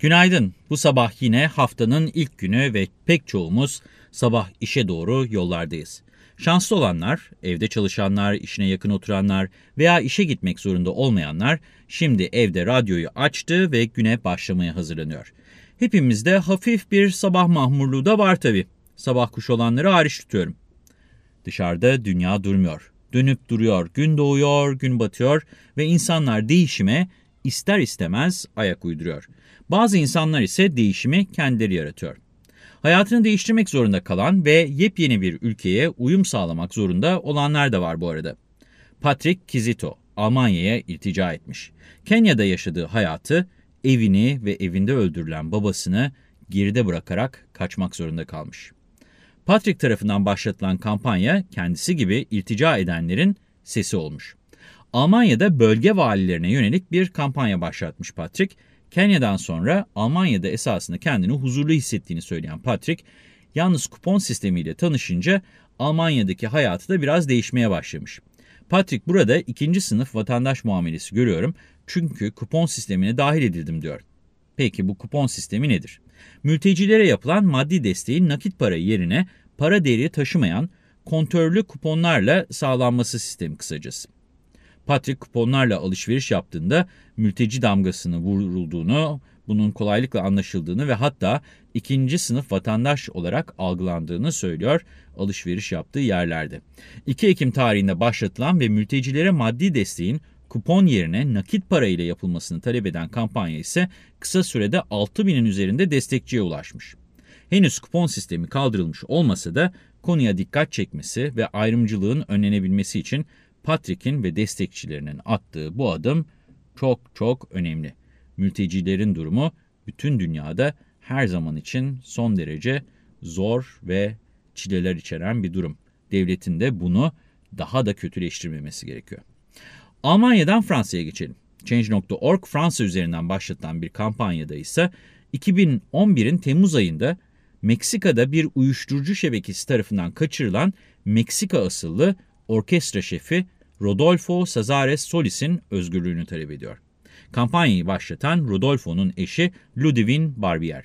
Günaydın. Bu sabah yine haftanın ilk günü ve pek çoğumuz sabah işe doğru yollardayız. Şanslı olanlar, evde çalışanlar, işine yakın oturanlar veya işe gitmek zorunda olmayanlar şimdi evde radyoyu açtı ve güne başlamaya hazırlanıyor. Hepimizde hafif bir sabah mahmurluğu da var tabii. Sabah kuş olanları hariç tutuyorum. Dışarıda dünya durmuyor. Dönüp duruyor, gün doğuyor, gün batıyor ve insanlar değişime ister istemez ayak uyduruyor. Bazı insanlar ise değişimi kendileri yaratıyor. Hayatını değiştirmek zorunda kalan ve yepyeni bir ülkeye uyum sağlamak zorunda olanlar da var bu arada. Patrick Kizito, Almanya'ya iltica etmiş. Kenya'da yaşadığı hayatı, evini ve evinde öldürülen babasını geride bırakarak kaçmak zorunda kalmış. Patrick tarafından başlatılan kampanya kendisi gibi iltica edenlerin sesi olmuş. Almanya'da bölge valilerine yönelik bir kampanya başlatmış Patrick. Kenya'dan sonra Almanya'da esasında kendini huzurlu hissettiğini söyleyen Patrick, yalnız kupon sistemiyle tanışınca Almanya'daki hayatı da biraz değişmeye başlamış. Patrick burada ikinci sınıf vatandaş muamelesi görüyorum çünkü kupon sistemine dahil edildim diyor. Peki bu kupon sistemi nedir? Mültecilere yapılan maddi desteğin nakit para yerine para değeri taşımayan kontörlü kuponlarla sağlanması sistemi kısacası. Patrick kuponlarla alışveriş yaptığında mülteci damgasını vurulduğunu, bunun kolaylıkla anlaşıldığını ve hatta ikinci sınıf vatandaş olarak algılandığını söylüyor alışveriş yaptığı yerlerde. 2 Ekim tarihinde başlatılan ve mültecilere maddi desteğin kupon yerine nakit para ile yapılmasını talep eden kampanya ise kısa sürede 6 binin üzerinde destekçiye ulaşmış. Henüz kupon sistemi kaldırılmış olmasa da konuya dikkat çekmesi ve ayrımcılığın önlenebilmesi için Patrick'in ve destekçilerinin attığı bu adım çok çok önemli. Mültecilerin durumu bütün dünyada her zaman için son derece zor ve çileler içeren bir durum. Devletin de bunu daha da kötüleştirmemesi gerekiyor. Almanya'dan Fransa'ya geçelim. Change.org Fransa üzerinden başlatılan bir kampanyada ise 2011'in Temmuz ayında Meksika'da bir uyuşturucu şebekesi tarafından kaçırılan Meksika asıllı orkestra şefi Rodolfo Sazares Solis'in özgürlüğünü talep ediyor. Kampanyayı başlatan Rodolfo'nun eşi Ludivine Barbier.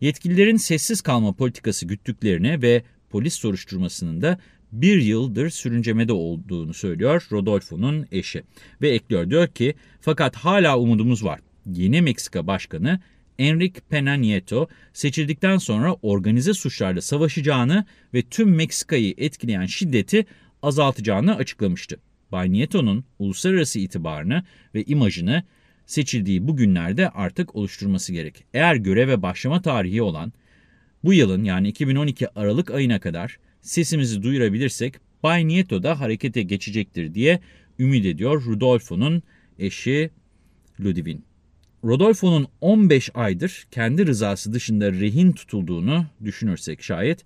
Yetkililerin sessiz kalma politikası güttüklerini ve polis soruşturmasının da bir yıldır sürüncemede olduğunu söylüyor Rodolfo'nun eşi. Ve ekliyor diyor ki fakat hala umudumuz var. Yeni Meksika Başkanı Enrique Pena Nieto seçildikten sonra organize suçlarla savaşacağını ve tüm Meksika'yı etkileyen şiddeti azaltacağını açıklamıştı. Bay Nieto'nun uluslararası itibarını ve imajını seçildiği bu günlerde artık oluşturması gerek. Eğer göreve başlama tarihi olan bu yılın yani 2012 Aralık ayına kadar sesimizi duyurabilirsek Bay Nieto da harekete geçecektir diye ümit ediyor Rudolfo'nun eşi Ludivine. Rodolfo'nun 15 aydır kendi rızası dışında rehin tutulduğunu düşünürsek şayet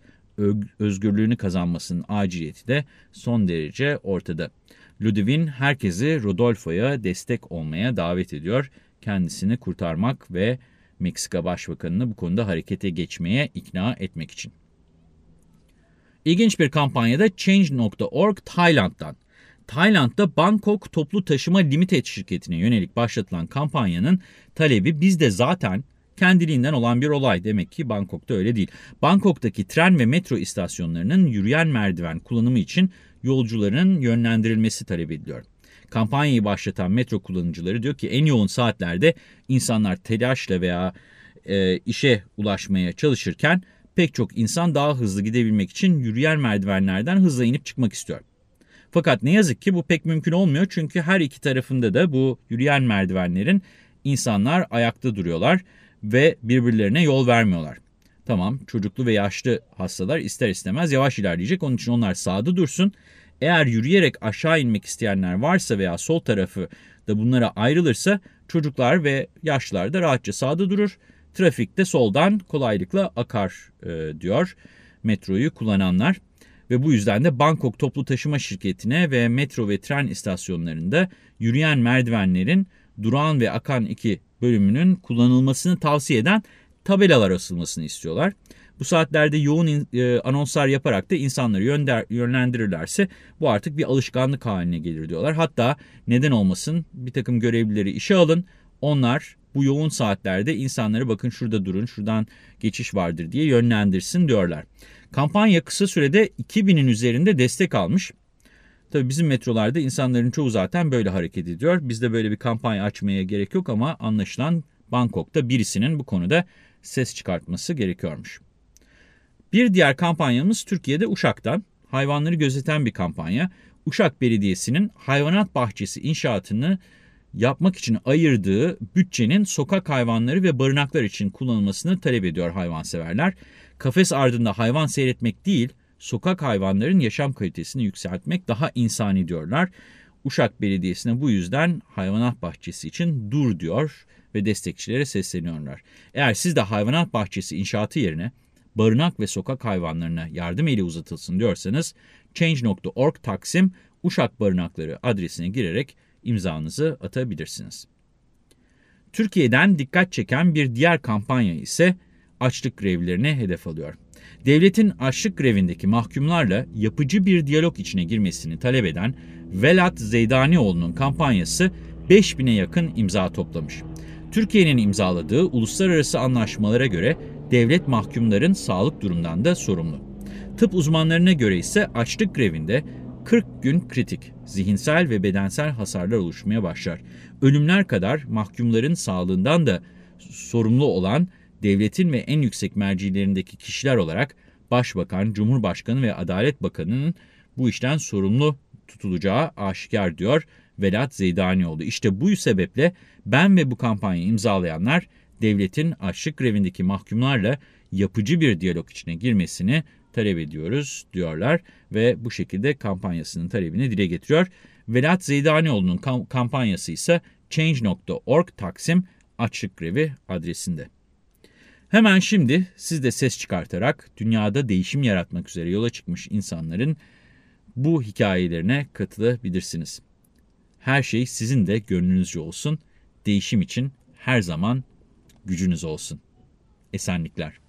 özgürlüğünü kazanmasının aciliyeti de son derece ortada. Ludwig herkesi Rodolfo'ya destek olmaya davet ediyor. Kendisini kurtarmak ve Meksika Başbakanı'nı bu konuda harekete geçmeye ikna etmek için. İlginç bir kampanyada Change.org Tayland'dan. Tayland'da Bangkok Toplu Taşıma Limited şirketine yönelik başlatılan kampanyanın talebi bizde zaten kendiliğinden olan bir olay. Demek ki Bangkok'ta öyle değil. Bangkok'taki tren ve metro istasyonlarının yürüyen merdiven kullanımı için yolcuların yönlendirilmesi talep ediliyor. Kampanyayı başlatan metro kullanıcıları diyor ki en yoğun saatlerde insanlar telaşla veya e, işe ulaşmaya çalışırken pek çok insan daha hızlı gidebilmek için yürüyen merdivenlerden hızla inip çıkmak istiyor. Fakat ne yazık ki bu pek mümkün olmuyor çünkü her iki tarafında da bu yürüyen merdivenlerin insanlar ayakta duruyorlar ve birbirlerine yol vermiyorlar. Tamam çocuklu ve yaşlı hastalar ister istemez yavaş ilerleyecek. Onun için onlar sağda dursun. Eğer yürüyerek aşağı inmek isteyenler varsa veya sol tarafı da bunlara ayrılırsa çocuklar ve yaşlılar da rahatça sağda durur. Trafikte soldan kolaylıkla akar e, diyor metroyu kullananlar. Ve bu yüzden de Bangkok Toplu Taşıma Şirketi'ne ve metro ve tren istasyonlarında yürüyen merdivenlerin durağan ve akan iki bölümünün kullanılmasını tavsiye eden tabelalar asılmasını istiyorlar. Bu saatlerde yoğun e, anonslar yaparak da insanları yönder, yönlendirirlerse bu artık bir alışkanlık haline gelir diyorlar. Hatta neden olmasın bir takım görevlileri işe alın. Onlar bu yoğun saatlerde insanları bakın şurada durun, şuradan geçiş vardır diye yönlendirsin diyorlar. Kampanya kısa sürede 2000'in üzerinde destek almış. Tabii bizim metrolarda insanların çoğu zaten böyle hareket ediyor. Bizde böyle bir kampanya açmaya gerek yok ama anlaşılan Bangkok'ta birisinin bu konuda ses çıkartması gerekiyormuş. Bir diğer kampanyamız Türkiye'de Uşak'tan. Hayvanları gözeten bir kampanya. Uşak Belediyesi'nin hayvanat bahçesi inşaatını yapmak için ayırdığı bütçenin sokak hayvanları ve barınaklar için kullanılmasını talep ediyor hayvanseverler. Kafes ardında hayvan seyretmek değil, sokak hayvanların yaşam kalitesini yükseltmek daha insani diyorlar. Uşak Belediyesi'ne bu yüzden hayvanat bahçesi için dur diyor ve destekçilere sesleniyorlar. Eğer siz de hayvanat bahçesi inşaatı yerine barınak ve sokak hayvanlarına yardım eli uzatılsın diyorsanız change.org taksim Uşak Barınakları adresine girerek imzanızı atabilirsiniz. Türkiye'den dikkat çeken bir diğer kampanya ise açlık grevlerine hedef alıyor. Devletin açlık grevindeki mahkumlarla yapıcı bir diyalog içine girmesini talep eden Velat Zeydanioğlu'nun kampanyası 5000'e yakın imza toplamış. Türkiye'nin imzaladığı uluslararası anlaşmalara göre devlet mahkumların sağlık durumdan da sorumlu. Tıp uzmanlarına göre ise açlık grevinde 40 gün kritik, zihinsel ve bedensel hasarlar oluşmaya başlar. Ölümler kadar mahkumların sağlığından da sorumlu olan devletin ve en yüksek mercilerindeki kişiler olarak Başbakan, Cumhurbaşkanı ve Adalet Bakanı'nın bu işten sorumlu tutulacağı aşikar diyor Velat Zeydanioğlu. İşte bu sebeple ben ve bu kampanyayı imzalayanlar devletin açlık grevindeki mahkumlarla yapıcı bir diyalog içine girmesini talep ediyoruz diyorlar ve bu şekilde kampanyasının talebini dile getiriyor. Velat Zeydanioğlu'nun kampanyası ise change.org taksim açlık grevi adresinde. Hemen şimdi siz de ses çıkartarak dünyada değişim yaratmak üzere yola çıkmış insanların bu hikayelerine katılabilirsiniz. Her şey sizin de gönlünüzce olsun. Değişim için her zaman gücünüz olsun. Esenlikler.